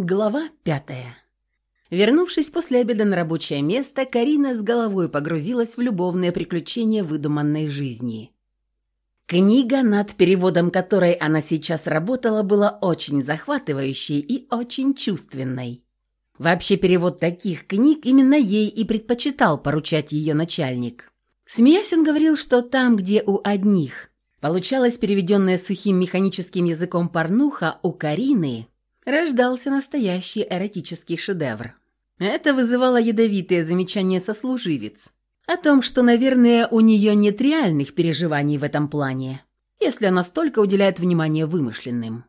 Глава пятая. Вернувшись после обеда на рабочее место, Карина с головой погрузилась в любовные приключения выдуманной жизни. Книга, над переводом которой она сейчас работала, была очень захватывающей и очень чувственной. Вообще перевод таких книг именно ей и предпочитал поручать ее начальник. Смеясь, он говорил, что там, где у одних получалось переведенное сухим механическим языком порнуха, у Карины – рождался настоящий эротический шедевр. Это вызывало ядовитые замечания сослуживец о том, что, наверное, у нее нет реальных переживаний в этом плане, если она столько уделяет внимания вымышленным.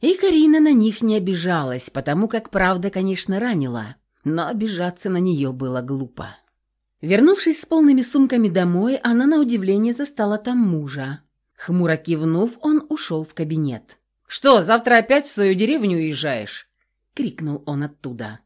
И Карина на них не обижалась, потому как правда, конечно, ранила, но обижаться на нее было глупо. Вернувшись с полными сумками домой, она на удивление застала там мужа. Хмуро кивнув, он ушел в кабинет. «Что, завтра опять в свою деревню уезжаешь?» — крикнул он оттуда.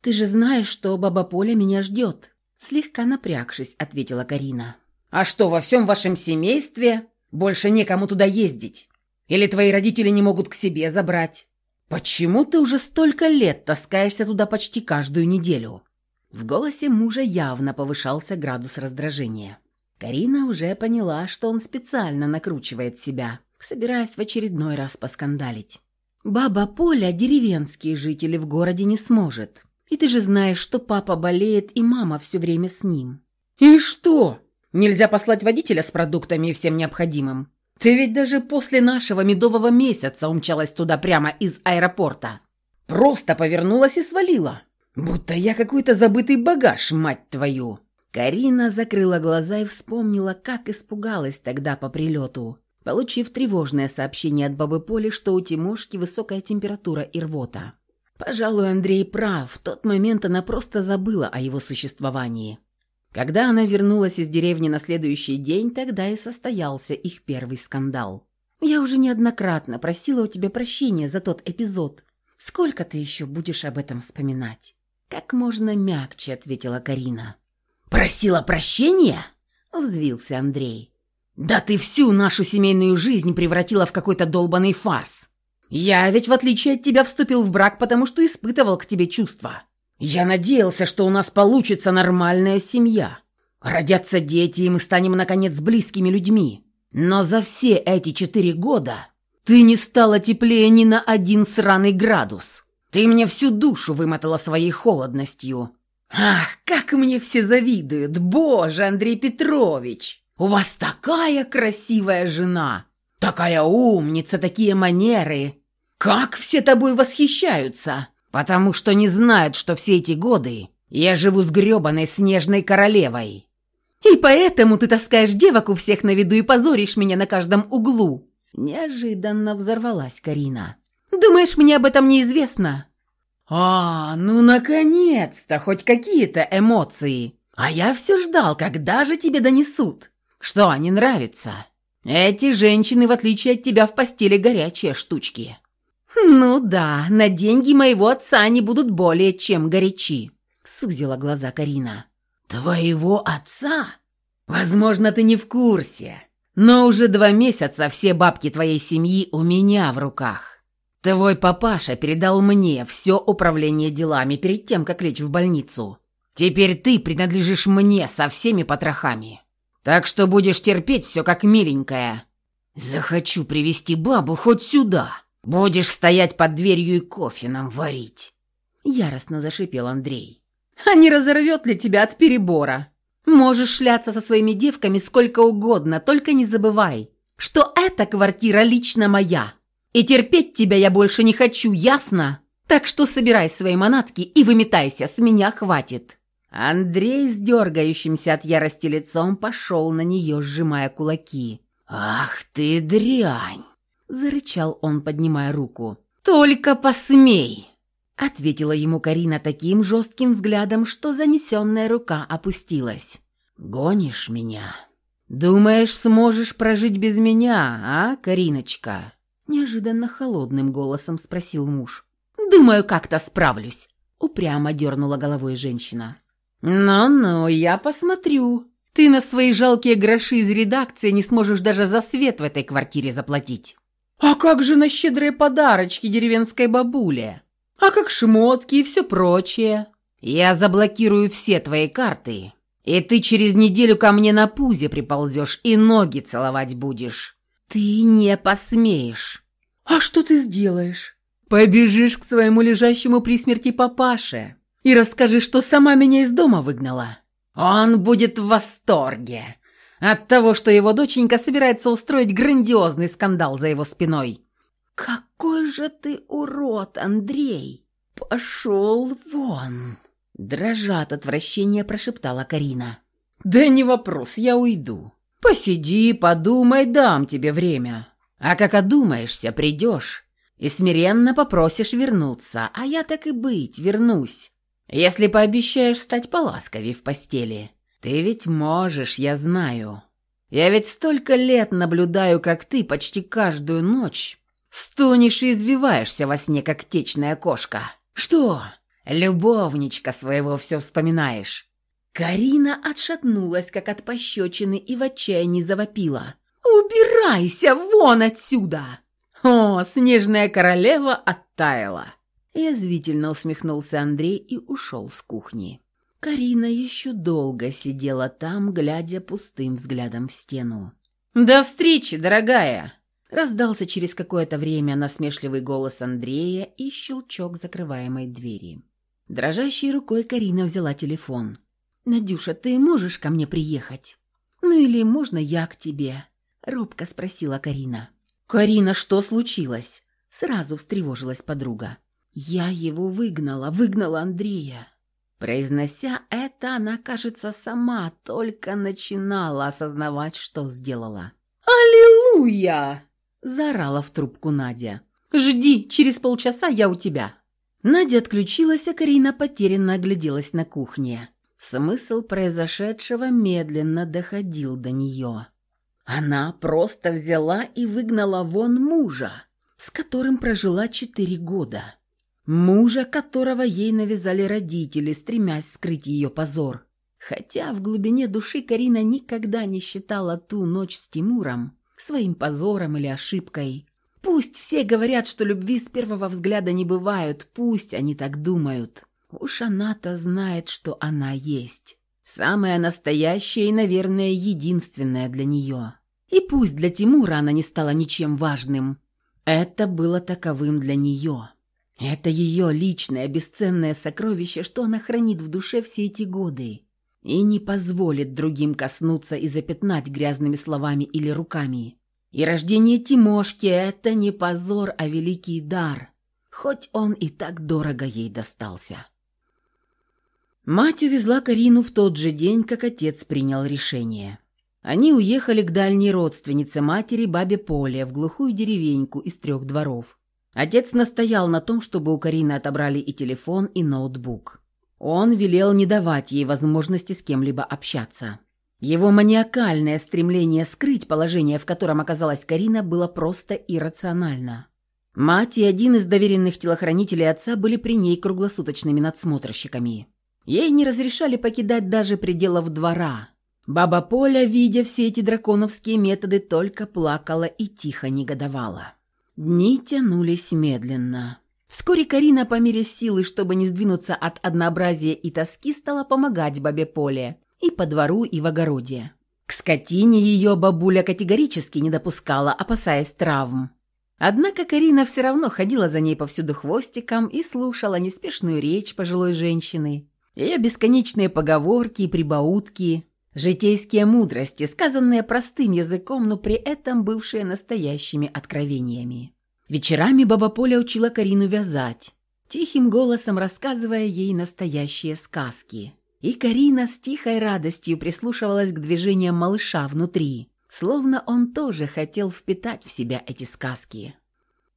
«Ты же знаешь, что баба Поля меня ждет», — слегка напрягшись, ответила Карина. «А что, во всем вашем семействе больше некому туда ездить? Или твои родители не могут к себе забрать? Почему ты уже столько лет таскаешься туда почти каждую неделю?» В голосе мужа явно повышался градус раздражения. Карина уже поняла, что он специально накручивает себя собираясь в очередной раз поскандалить. «Баба Поля деревенские жители в городе не сможет. И ты же знаешь, что папа болеет и мама все время с ним». «И что? Нельзя послать водителя с продуктами и всем необходимым? Ты ведь даже после нашего медового месяца умчалась туда прямо из аэропорта. Просто повернулась и свалила. Будто я какой-то забытый багаж, мать твою». Карина закрыла глаза и вспомнила, как испугалась тогда по прилету получив тревожное сообщение от бабы Поли, что у Тимошки высокая температура и рвота. Пожалуй, Андрей прав, в тот момент она просто забыла о его существовании. Когда она вернулась из деревни на следующий день, тогда и состоялся их первый скандал. «Я уже неоднократно просила у тебя прощения за тот эпизод. Сколько ты еще будешь об этом вспоминать?» «Как можно мягче», — ответила Карина. «Просила прощения?» — взвился Андрей. «Да ты всю нашу семейную жизнь превратила в какой-то долбанный фарс. Я ведь, в отличие от тебя, вступил в брак, потому что испытывал к тебе чувства. Я надеялся, что у нас получится нормальная семья. Родятся дети, и мы станем, наконец, близкими людьми. Но за все эти четыре года ты не стала теплее ни на один сраный градус. Ты мне всю душу вымотала своей холодностью. Ах, как мне все завидуют! Боже, Андрей Петрович!» У вас такая красивая жена, такая умница, такие манеры. Как все тобой восхищаются, потому что не знают, что все эти годы я живу с гребаной снежной королевой. И поэтому ты таскаешь девок у всех на виду и позоришь меня на каждом углу. Неожиданно взорвалась Карина. Думаешь, мне об этом неизвестно? А, ну наконец-то хоть какие-то эмоции. А я все ждал, когда же тебе донесут. Что, не нравится? Эти женщины, в отличие от тебя, в постели горячие штучки». «Ну да, на деньги моего отца они будут более чем горячи», — сузила глаза Карина. «Твоего отца? Возможно, ты не в курсе, но уже два месяца все бабки твоей семьи у меня в руках. Твой папаша передал мне все управление делами перед тем, как лечь в больницу. Теперь ты принадлежишь мне со всеми потрохами. Так что будешь терпеть все как миленькая. Захочу привести бабу хоть сюда. Будешь стоять под дверью и кофе нам варить. Яростно зашипел Андрей. А не разорвет ли тебя от перебора? Можешь шляться со своими девками сколько угодно, только не забывай, что эта квартира лично моя. И терпеть тебя я больше не хочу, ясно? Так что собирай свои манатки и выметайся, с меня хватит. Андрей с дергающимся от ярости лицом пошел на нее, сжимая кулаки. «Ах ты дрянь!» – зарычал он, поднимая руку. «Только посмей!» – ответила ему Карина таким жестким взглядом, что занесенная рука опустилась. «Гонишь меня? Думаешь, сможешь прожить без меня, а, Кариночка?» Неожиданно холодным голосом спросил муж. «Думаю, как-то справлюсь», – упрямо дернула головой женщина. «Ну-ну, я посмотрю. Ты на свои жалкие гроши из редакции не сможешь даже за свет в этой квартире заплатить». «А как же на щедрые подарочки деревенской бабуле? А как шмотки и все прочее? Я заблокирую все твои карты, и ты через неделю ко мне на пузе приползешь и ноги целовать будешь. Ты не посмеешь. А что ты сделаешь? Побежишь к своему лежащему при смерти папаше и расскажи, что сама меня из дома выгнала. Он будет в восторге от того, что его доченька собирается устроить грандиозный скандал за его спиной. «Какой же ты урод, Андрей! Пошел вон!» Дрожа от отвращения, прошептала Карина. «Да не вопрос, я уйду. Посиди, подумай, дам тебе время. А как одумаешься, придешь и смиренно попросишь вернуться, а я так и быть, вернусь. Если пообещаешь стать поласковей в постели. Ты ведь можешь, я знаю. Я ведь столько лет наблюдаю, как ты почти каждую ночь стонешь и извиваешься во сне, как течная кошка. Что, любовничка своего все вспоминаешь?» Карина отшатнулась, как от пощечины, и в отчаянии завопила. «Убирайся вон отсюда!» О, снежная королева оттаяла. Язвительно усмехнулся Андрей и ушел с кухни. Карина еще долго сидела там, глядя пустым взглядом в стену. «До встречи, дорогая!» Раздался через какое-то время насмешливый голос Андрея и щелчок закрываемой двери. Дрожащей рукой Карина взяла телефон. «Надюша, ты можешь ко мне приехать?» «Ну или можно я к тебе?» Робко спросила Карина. «Карина, что случилось?» Сразу встревожилась подруга. «Я его выгнала, выгнала Андрея». Произнося это, она, кажется, сама только начинала осознавать, что сделала. «Аллилуйя!» – заорала в трубку Надя. «Жди, через полчаса я у тебя». Надя отключилась, а Карина потерянно огляделась на кухне. Смысл произошедшего медленно доходил до нее. Она просто взяла и выгнала вон мужа, с которым прожила четыре года. Мужа, которого ей навязали родители, стремясь скрыть ее позор. Хотя в глубине души Карина никогда не считала ту ночь с Тимуром своим позором или ошибкой. Пусть все говорят, что любви с первого взгляда не бывают, пусть они так думают. Уж она-то знает, что она есть. Самая настоящая и, наверное, единственная для нее. И пусть для Тимура она не стала ничем важным. Это было таковым для нее. Это ее личное бесценное сокровище, что она хранит в душе все эти годы и не позволит другим коснуться и запятнать грязными словами или руками. И рождение Тимошки – это не позор, а великий дар, хоть он и так дорого ей достался. Мать увезла Карину в тот же день, как отец принял решение. Они уехали к дальней родственнице матери, бабе Поле, в глухую деревеньку из трех дворов. Отец настоял на том, чтобы у Карины отобрали и телефон, и ноутбук. Он велел не давать ей возможности с кем-либо общаться. Его маниакальное стремление скрыть положение, в котором оказалась Карина, было просто иррационально. Мать и один из доверенных телохранителей отца были при ней круглосуточными надсмотрщиками. Ей не разрешали покидать даже пределов двора. Баба Поля, видя все эти драконовские методы, только плакала и тихо негодовала. Дни тянулись медленно. Вскоре Карина по мере силы, чтобы не сдвинуться от однообразия и тоски, стала помогать бабе Поле и по двору, и в огороде. К скотине ее бабуля категорически не допускала, опасаясь травм. Однако Карина все равно ходила за ней повсюду хвостиком и слушала неспешную речь пожилой женщины, ее бесконечные поговорки и прибаутки, житейские мудрости, сказанные простым языком, но при этом бывшие настоящими откровениями. Вечерами баба Поля учила Карину вязать, тихим голосом рассказывая ей настоящие сказки. И Карина с тихой радостью прислушивалась к движениям малыша внутри, словно он тоже хотел впитать в себя эти сказки.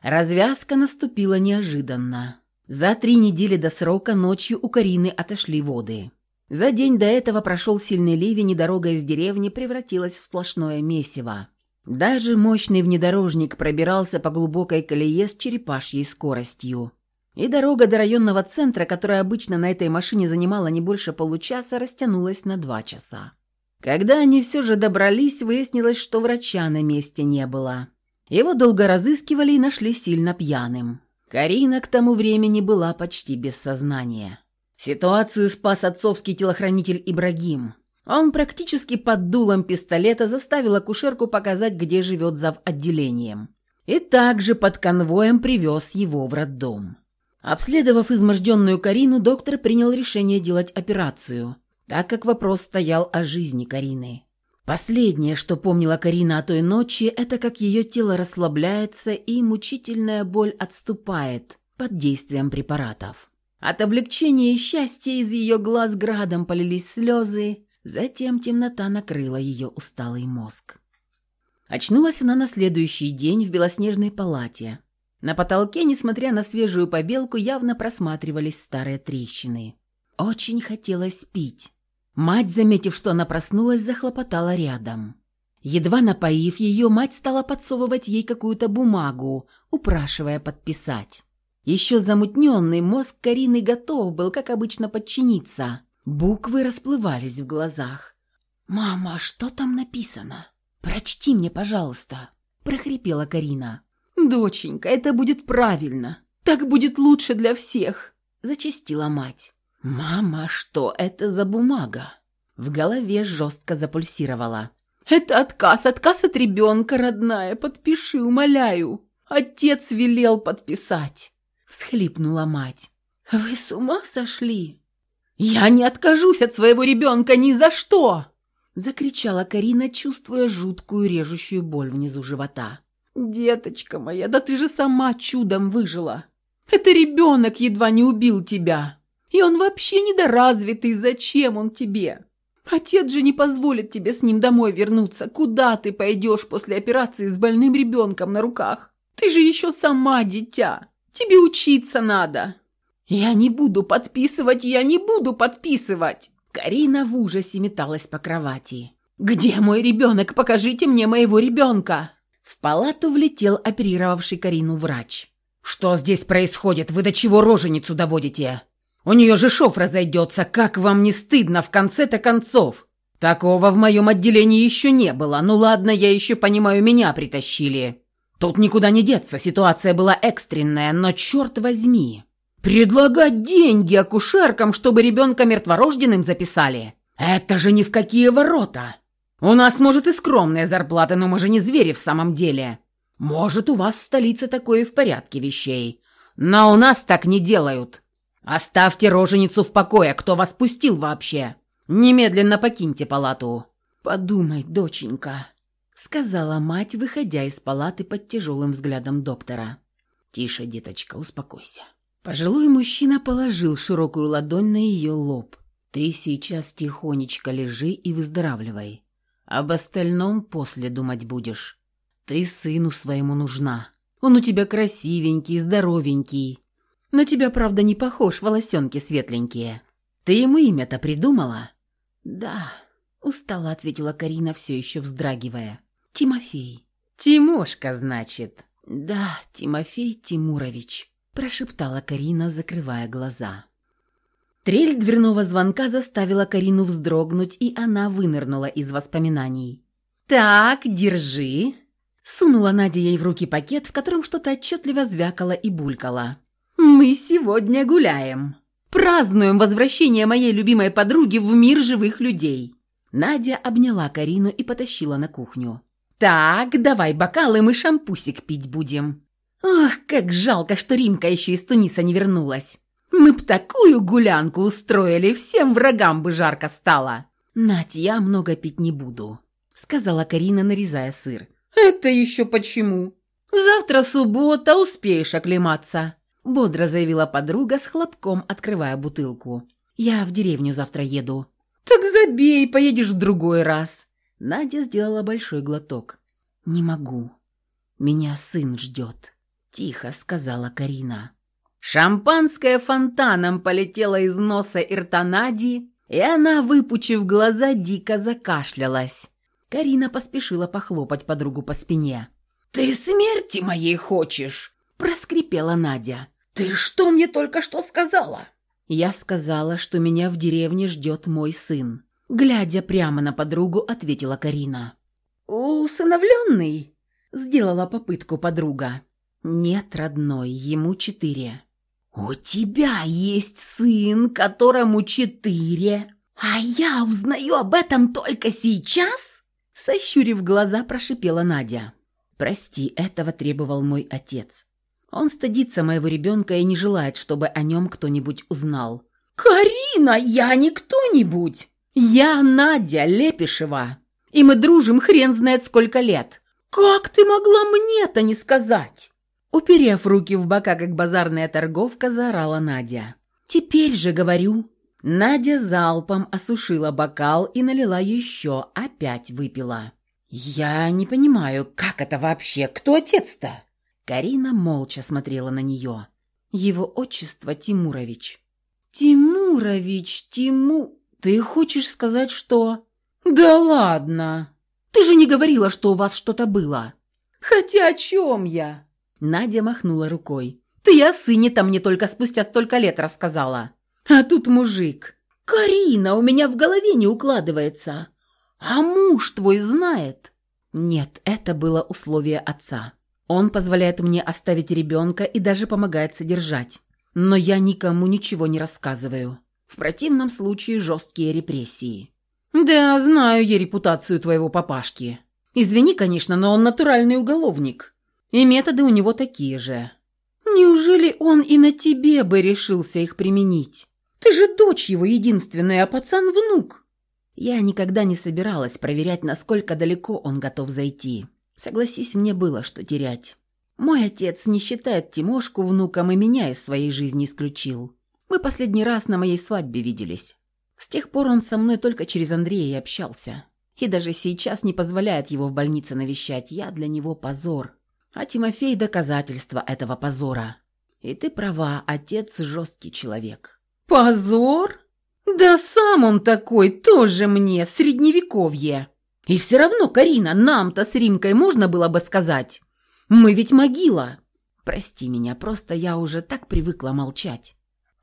Развязка наступила неожиданно. За три недели до срока ночью у Карины отошли воды. За день до этого прошел сильный ливень, и дорога из деревни превратилась в сплошное месиво. Даже мощный внедорожник пробирался по глубокой колее с черепашьей скоростью. И дорога до районного центра, которая обычно на этой машине занимала не больше получаса, растянулась на два часа. Когда они все же добрались, выяснилось, что врача на месте не было. Его долго разыскивали и нашли сильно пьяным. Карина к тому времени была почти без сознания. Ситуацию спас отцовский телохранитель Ибрагим. Он практически под дулом пистолета заставил акушерку показать, где живет зав. отделением. И также под конвоем привез его в роддом. Обследовав изможденную Карину, доктор принял решение делать операцию, так как вопрос стоял о жизни Карины. Последнее, что помнила Карина о той ночи, это как ее тело расслабляется и мучительная боль отступает под действием препаратов. От облегчения и счастья из ее глаз градом полились слезы, затем темнота накрыла ее усталый мозг. Очнулась она на следующий день в белоснежной палате. На потолке, несмотря на свежую побелку, явно просматривались старые трещины. Очень хотелось пить. Мать, заметив, что она проснулась, захлопотала рядом. Едва напоив ее, мать стала подсовывать ей какую-то бумагу, упрашивая подписать. Еще замутненный мозг Карины готов был, как обычно, подчиниться. Буквы расплывались в глазах. «Мама, что там написано? Прочти мне, пожалуйста», – прохрипела Карина. «Доченька, это будет правильно. Так будет лучше для всех», – зачастила мать. «Мама, что это за бумага?» В голове жестко запульсировала. «Это отказ, отказ от ребенка, родная, подпиши, умоляю. Отец велел подписать», – всхлипнула мать. «Вы с ума сошли?» «Я не откажусь от своего ребенка ни за что!» – закричала Карина, чувствуя жуткую режущую боль внизу живота. «Деточка моя, да ты же сама чудом выжила! Это ребенок едва не убил тебя!» И он вообще недоразвитый, зачем он тебе? Отец же не позволит тебе с ним домой вернуться. Куда ты пойдешь после операции с больным ребенком на руках? Ты же еще сама дитя. Тебе учиться надо. Я не буду подписывать, я не буду подписывать. Карина в ужасе металась по кровати. «Где мой ребенок? Покажите мне моего ребенка!» В палату влетел оперировавший Карину врач. «Что здесь происходит? Вы до чего роженицу доводите?» У нее же шов разойдется, как вам не стыдно в конце-то концов? Такого в моем отделении еще не было. Ну ладно, я еще понимаю, меня притащили. Тут никуда не деться, ситуация была экстренная, но черт возьми. Предлагать деньги акушеркам, чтобы ребенка мертворожденным записали? Это же ни в какие ворота. У нас, может, и скромная зарплата, но мы же не звери в самом деле. Может, у вас в столице такое в порядке вещей. Но у нас так не делают. «Оставьте роженицу в покое, кто вас пустил вообще? Немедленно покиньте палату». «Подумай, доченька», — сказала мать, выходя из палаты под тяжелым взглядом доктора. «Тише, деточка, успокойся». Пожилой мужчина положил широкую ладонь на ее лоб. «Ты сейчас тихонечко лежи и выздоравливай. Об остальном после думать будешь. Ты сыну своему нужна. Он у тебя красивенький, здоровенький. На тебя, правда, не похож, волосенки светленькие. Ты ему имя-то придумала?» «Да», — устало ответила Карина, все еще вздрагивая. «Тимофей». «Тимошка, значит?» «Да, Тимофей Тимурович», — прошептала Карина, закрывая глаза. Трель дверного звонка заставила Карину вздрогнуть, и она вынырнула из воспоминаний. «Так, держи!» Сунула Надя ей в руки пакет, в котором что-то отчетливо звякало и булькало. Мы сегодня гуляем. Празднуем возвращение моей любимой подруги в мир живых людей. Надя обняла Карину и потащила на кухню. Так, давай бокалы, мы шампусик пить будем. Ох, как жалко, что Римка еще из Туниса не вернулась. Мы б такую гулянку устроили, всем врагам бы жарко стало. Надь, я много пить не буду, сказала Карина, нарезая сыр. Это еще почему? Завтра суббота, успеешь оклематься бодро заявила подруга с хлопком, открывая бутылку. «Я в деревню завтра еду». «Так забей, поедешь в другой раз». Надя сделала большой глоток. «Не могу. Меня сын ждет», — тихо сказала Карина. Шампанское фонтаном полетело из носа и рта Нади, и она, выпучив глаза, дико закашлялась. Карина поспешила похлопать подругу по спине. «Ты смерти моей хочешь?» – проскрипела Надя. «Ты что мне только что сказала?» Я сказала, что меня в деревне ждет мой сын. Глядя прямо на подругу, ответила Карина. «Усыновленный?» – сделала попытку подруга. «Нет, родной, ему четыре». «У тебя есть сын, которому четыре, а я узнаю об этом только сейчас?» Сощурив глаза, прошипела Надя. «Прости, этого требовал мой отец. Он стыдится моего ребенка и не желает, чтобы о нем кто-нибудь узнал». «Карина, я не кто-нибудь! Я Надя Лепишева, и мы дружим хрен знает сколько лет. Как ты могла мне это не сказать?» Уперев руки в бока, как базарная торговка, заорала Надя. «Теперь же говорю». Надя залпом осушила бокал и налила еще, опять выпила. «Я не понимаю, как это вообще? Кто отец-то?» Карина молча смотрела на нее. «Его отчество Тимурович». «Тимурович, Тиму... Ты хочешь сказать, что...» «Да ладно! Ты же не говорила, что у вас что-то было!» «Хотя о чем я?» Надя махнула рукой. «Ты о сыне-то мне только спустя столько лет рассказала. А тут мужик. Карина, у меня в голове не укладывается. А муж твой знает?» Нет, это было условие отца. Он позволяет мне оставить ребенка и даже помогает содержать. Но я никому ничего не рассказываю. В противном случае жесткие репрессии. «Да, знаю я репутацию твоего папашки. Извини, конечно, но он натуральный уголовник. И методы у него такие же. Неужели он и на тебе бы решился их применить? Ты же дочь его единственная, а пацан внук. Я никогда не собиралась проверять, насколько далеко он готов зайти. Согласись, мне было что терять. Мой отец не считает Тимошку внуком и меня из своей жизни исключил. Мы последний раз на моей свадьбе виделись. С тех пор он со мной только через Андрея и общался. И даже сейчас не позволяет его в больнице навещать. Я для него позор. А Тимофей – доказательство этого позора. И ты права, отец – жесткий человек. Позор? Да сам он такой, тоже мне, средневековье. И все равно, Карина, нам-то с Римкой можно было бы сказать. Мы ведь могила. Прости меня, просто я уже так привыкла молчать.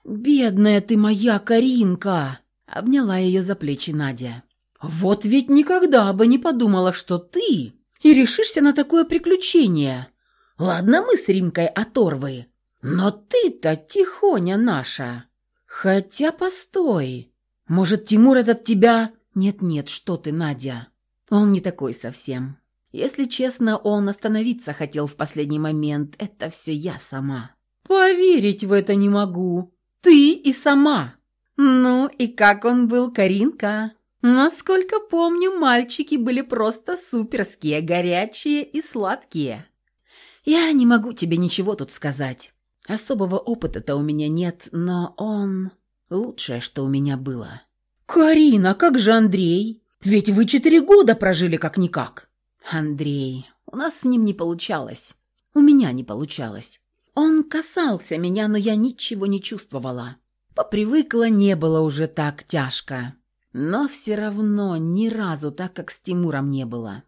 «Бедная ты моя Каринка!» – обняла ее за плечи Надя. «Вот ведь никогда бы не подумала, что ты и решишься на такое приключение. Ладно, мы с Римкой оторвы, но ты-то тихоня наша. Хотя постой, может, Тимур этот тебя... Нет-нет, что ты, Надя, он не такой совсем. Если честно, он остановиться хотел в последний момент, это все я сама. Поверить в это не могу. Ты и сама. Ну и как он был, Каринка? Насколько помню, мальчики были просто суперские, горячие и сладкие. Я не могу тебе ничего тут сказать. Особого опыта-то у меня нет, но он... Лучшее, что у меня было. «Карина, как же Андрей? Ведь вы четыре года прожили как-никак». «Андрей, у нас с ним не получалось. У меня не получалось. Он касался меня, но я ничего не чувствовала. Попривыкла, не было уже так тяжко. Но все равно ни разу так, как с Тимуром не было.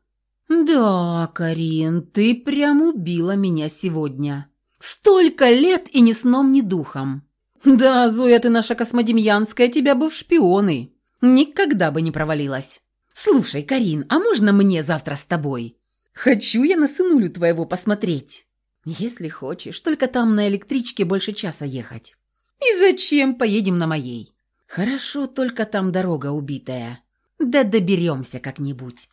«Да, Карин, ты прям убила меня сегодня. Столько лет и ни сном, ни духом. Да, Зоя, ты наша космодемьянская, тебя бы в шпионы. Никогда бы не провалилась. Слушай, Карин, а можно мне завтра с тобой? Хочу я на сынулю твоего посмотреть. Если хочешь, только там на электричке больше часа ехать. И зачем? Поедем на моей. Хорошо, только там дорога убитая. Да доберемся как-нибудь.